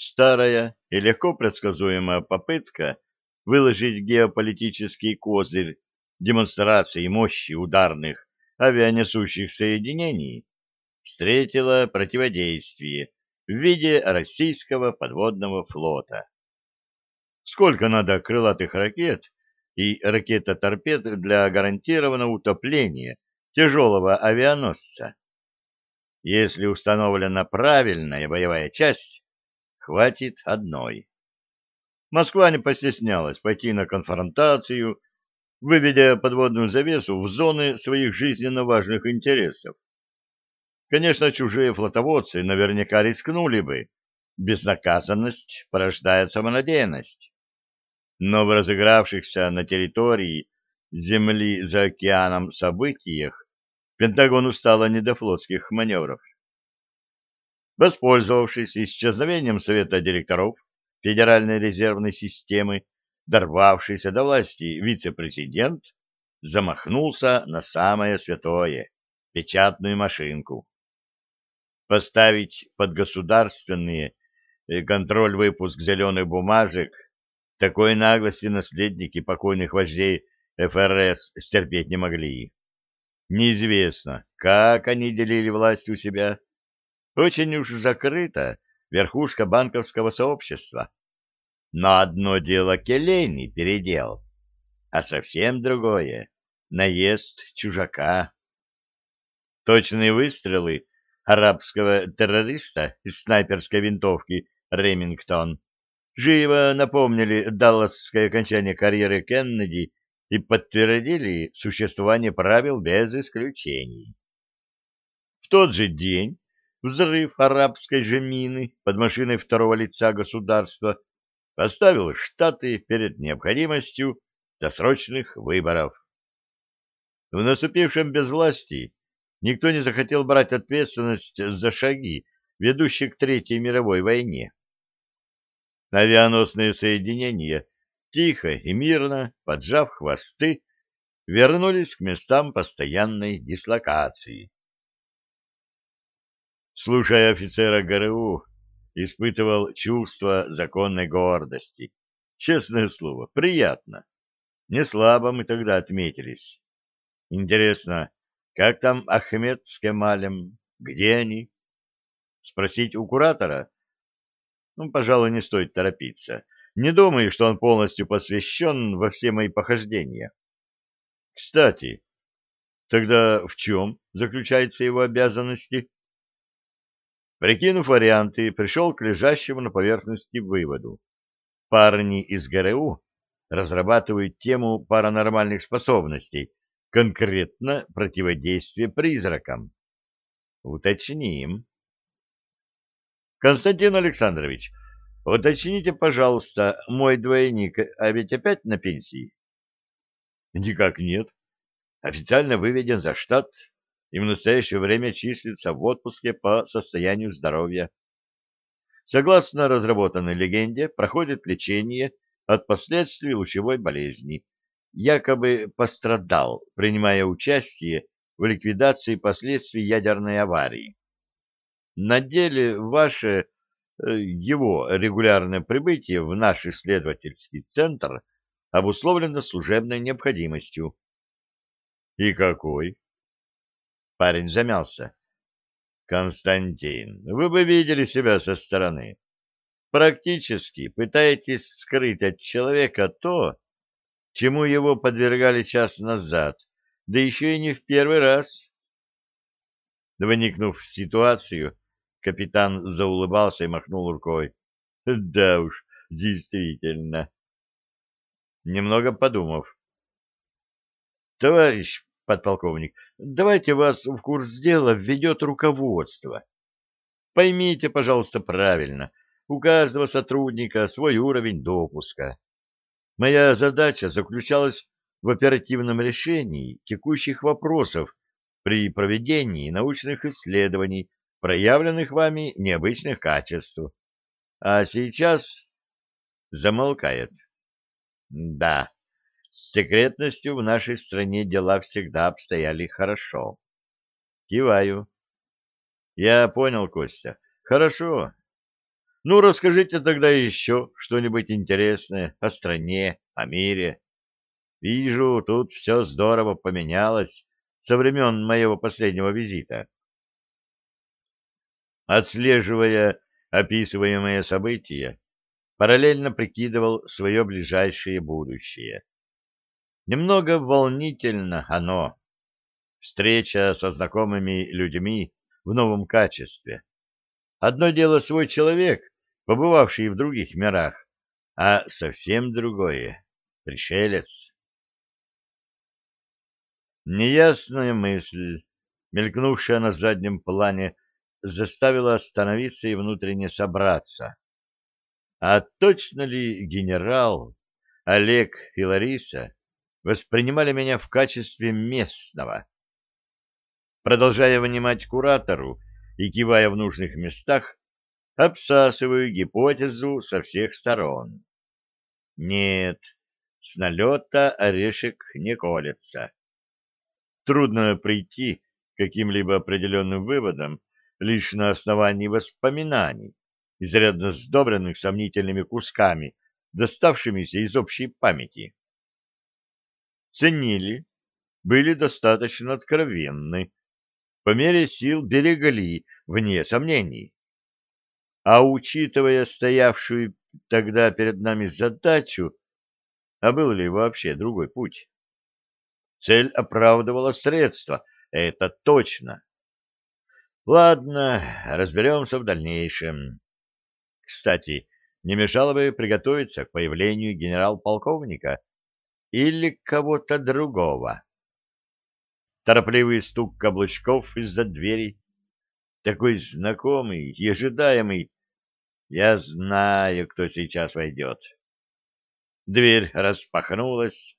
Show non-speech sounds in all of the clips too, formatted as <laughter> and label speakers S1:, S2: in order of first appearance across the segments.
S1: Старая и легко предсказуемая попытка выложить геополитический козырь демонстрации мощи ударных авианесущих соединений встретила противодействие в виде российского подводного флота. Сколько надо крылатых ракет и ракета-торпед для гарантированного утопления тяжелого авианосца? Если установлена правильная боевая часть, хватит одной. Москва не постеснялась пойти на конфронтацию, выведя подводную завесу в зоны своих жизненно важных интересов. Конечно, чужие флотоводцы наверняка рискнули бы. Безнаказанность порождает самонадеянность. Но в разыгравшихся на территории Земли за океаном событиях Пентагону стало не до флотских маневров. Воспользовавшись исчезновением Совета директоров Федеральной резервной системы, дорвавшийся до власти вице-президент замахнулся на самое святое — печатную машинку. Поставить под государственные э, контроль выпуск зеленых бумажек такой наглости наследники покойных вождей ФРС стерпеть не могли. Неизвестно, как они делили власть у себя, очень уж закрыта верхушка банковского сообщества. Но одно дело келейный передел, а совсем другое — наезд чужака. Точные выстрелы арабского террориста из снайперской винтовки «Ремингтон» живо напомнили далласское окончание карьеры Кеннеди и подтвердили существование правил без исключений. В тот же день взрыв арабской же мины под машиной второго лица государства поставил Штаты перед необходимостью досрочных выборов. В наступившем безвластии никто не захотел брать ответственность за шаги, ведущие к Третьей мировой войне. Авианосные соединения, тихо и мирно, поджав хвосты, вернулись к местам постоянной дислокации слушая офицера ГРУ, испытывал чувство законной гордости. Честное слово, приятно. Не слабо мы тогда отметились. Интересно, как там Ахмед с Кемалем? Где они? Спросить у куратора? Ну, пожалуй, не стоит торопиться. Не думаю, что он полностью посвящен во все мои похождения. Кстати, тогда в чем заключаются его обязанности? Прикинув варианты, пришел к лежащему на поверхности выводу. Парни из ГРУ разрабатывают тему паранормальных способностей, конкретно противодействие призракам. Уточним. Константин Александрович, уточните, пожалуйста, мой двойник, а ведь опять на пенсии? Никак нет. Официально выведен за штат, и в настоящее время числится в отпуске по состоянию здоровья. Согласно разработанной легенде, проходит лечение от последствий лучевой болезни. Якобы пострадал, принимая участие в ликвидации последствий ядерной аварии. На деле ваше, э, его регулярное прибытие в наш исследовательский центр обусловлено служебной необходимостью. И какой? Парень замялся. Константин, вы бы видели себя со стороны. Практически пытаетесь скрыть от человека то, чему его подвергали час назад, да еще и не в первый раз. Вникнув в ситуацию, капитан заулыбался и махнул рукой. Да уж, действительно. Немного подумав. Товарищ подполковник, давайте вас в курс дела введет руководство. Поймите, пожалуйста, правильно, у каждого сотрудника свой уровень допуска. Моя задача заключалась в оперативном решении текущих вопросов при проведении научных исследований, проявленных вами необычных качеств. А сейчас замолкает. Да, с секретностью в нашей стране дела всегда обстояли хорошо. Киваю. Я понял, Костя. Хорошо. Ну, расскажите тогда еще что-нибудь интересное о стране, о мире. Вижу, тут все здорово поменялось со времен моего последнего визита. Отслеживая описываемые события, параллельно прикидывал свое ближайшее будущее. Немного волнительно оно. Встреча со знакомыми людьми в новом качестве. Одно дело свой человек, побывавший в других мирах, а совсем другое — пришелец. Неясная мысль, мелькнувшая на заднем плане, заставила остановиться и внутренне собраться. А точно ли генерал, Олег и Лариса воспринимали меня в качестве местного? Продолжая внимать куратору и кивая в нужных местах, обсасываю гипотезу со всех сторон. Нет, с налета орешек не колется. Трудно прийти к каким-либо определенным выводам лишь на основании воспоминаний, изрядно сдобренных сомнительными кусками, доставшимися из общей памяти. Ценили, были достаточно откровенны, по мере сил берегли, вне сомнений. А учитывая стоявшую тогда перед нами задачу, а был ли вообще другой путь? Цель оправдывала средства, это точно. Ладно, разберемся в дальнейшем. Кстати, не мешало бы приготовиться к появлению генерал-полковника или кого-то другого. Торопливый стук каблучков из-за двери, такой знакомый и ожидаемый. Я знаю, кто сейчас войдет. Дверь распахнулась,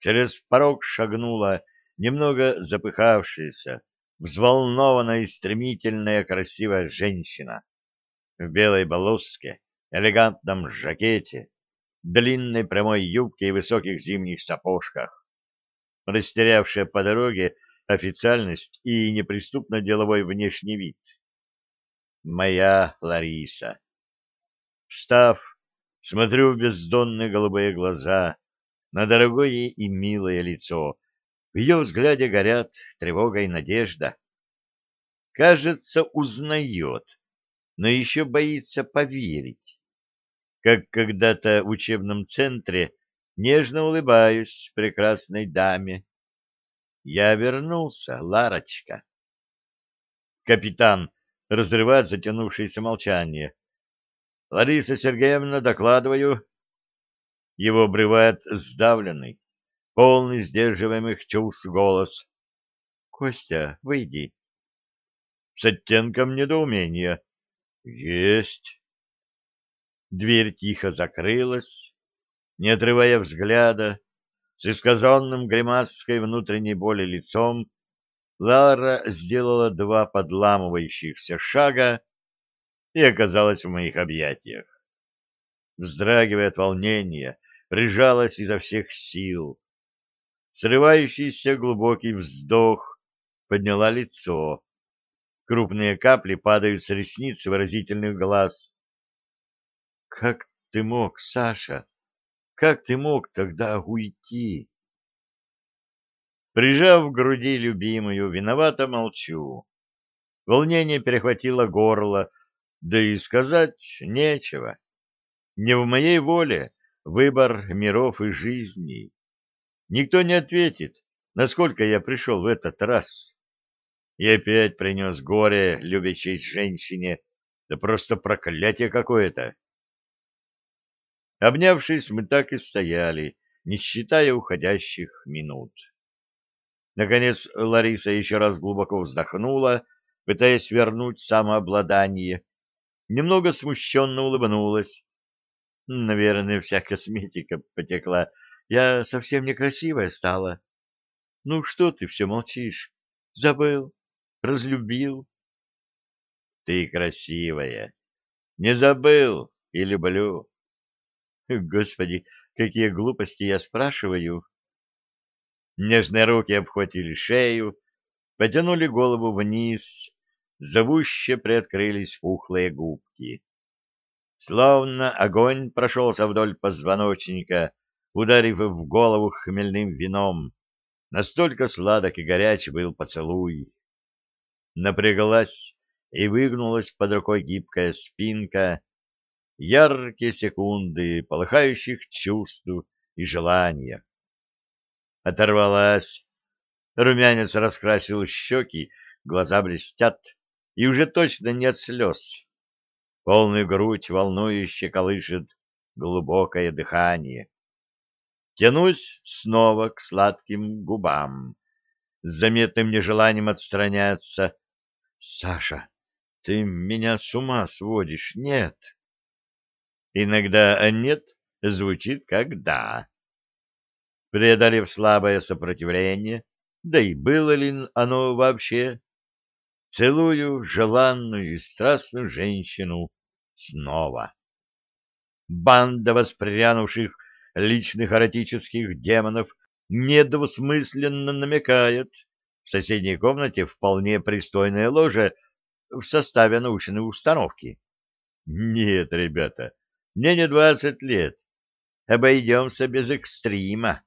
S1: через порог шагнула немного запыхавшаяся, взволнованная и стремительная красивая женщина в белой баллонке, элегантном жакете, длинной прямой юбке и высоких зимних сапожках, растерявшая по дороге официальность и неприступно деловой внешний вид. Моя Лариса. Встав, смотрю в бездонные голубые глаза, на дорогое и милое лицо, в ее взгляде горят тревога и надежда. Кажется, узнает, но еще боится поверить. Как когда-то в учебном центре нежно улыбаюсь прекрасной даме. Я вернулся, Ларочка. Капитан разрывает затянувшееся молчание. Лариса Сергеевна, докладываю. Его обрывает сдавленный, полный сдерживаемых чувств голос. — Костя, выйди. С оттенком недоумения. — Есть. Дверь тихо закрылась, не отрывая взгляда, с искаженным гримаской внутренней боли лицом, Лара сделала два подламывающихся шага и оказалась в моих объятиях. Вздрагивая от волнения, прижалась изо всех сил, Срывающийся глубокий вздох подняла лицо. Крупные капли падают с ресниц выразительных глаз. «Как ты мог, Саша? Как ты мог тогда уйти?» Прижав к груди любимую, виновато молчу. Волнение перехватило горло, да и сказать нечего. Не в моей воле выбор миров и жизней. Никто не ответит, насколько я пришел в этот раз. И опять принес горе любящей женщине, да просто проклятие какое-то. Обнявшись, мы так и стояли, не считая уходящих минут. Наконец Лариса еще раз глубоко вздохнула, пытаясь вернуть самообладание. Немного смущенно улыбнулась. Наверное, вся косметика потекла я совсем некрасивая стала. Ну что ты все молчишь? Забыл? Разлюбил? Ты красивая. Не забыл и люблю. <laughs> Господи, какие глупости я спрашиваю. Нежные руки обхватили шею, потянули голову вниз, зовуще приоткрылись пухлые губки. Словно огонь прошелся вдоль позвоночника, ударив в голову хмельным вином. Настолько сладок и горяч был поцелуй. Напряглась и выгнулась под рукой гибкая спинка. Яркие секунды полыхающих чувств и желания. Оторвалась. Румянец раскрасил щеки, глаза блестят, и уже точно не от слез. Полную грудь волнующе колышет глубокое дыхание. Тянусь снова к сладким губам, с заметным нежеланием отстраняться. Саша, ты меня с ума сводишь, нет? Иногда «нет» звучит как «да». Преодолев слабое сопротивление, да и было ли оно вообще, целую желанную и страстную женщину снова. Банда воспрянувших личных эротических демонов недвусмысленно намекает. В соседней комнате вполне пристойное ложе в составе научной установки. Нет, ребята, мне не двадцать лет. Обойдемся без экстрима.